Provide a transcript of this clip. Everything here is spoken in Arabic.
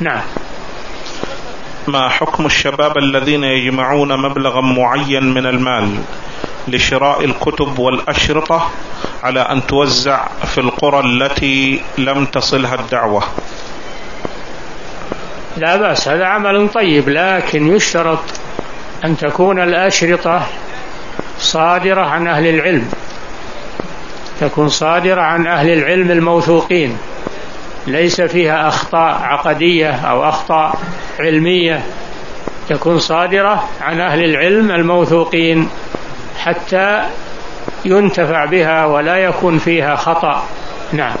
نعم. ما حكم الشباب الذين يجمعون مبلغا معين من المال لشراء الكتب والأشرطة على أن توزع في القرى التي لم تصلها الدعوة؟ لا بأس هذا عمل طيب لكن يشترط أن تكون الأشرطة صادرة عن أهل العلم. تكون صادرة عن أهل العلم الموثوقين. ليس فيها أخطاء عقدية أو أخطاء علمية. تكون صادرة عن أهل العلم الموثوقين حتى ينتفع بها ولا يكون فيها خطأ. نعم.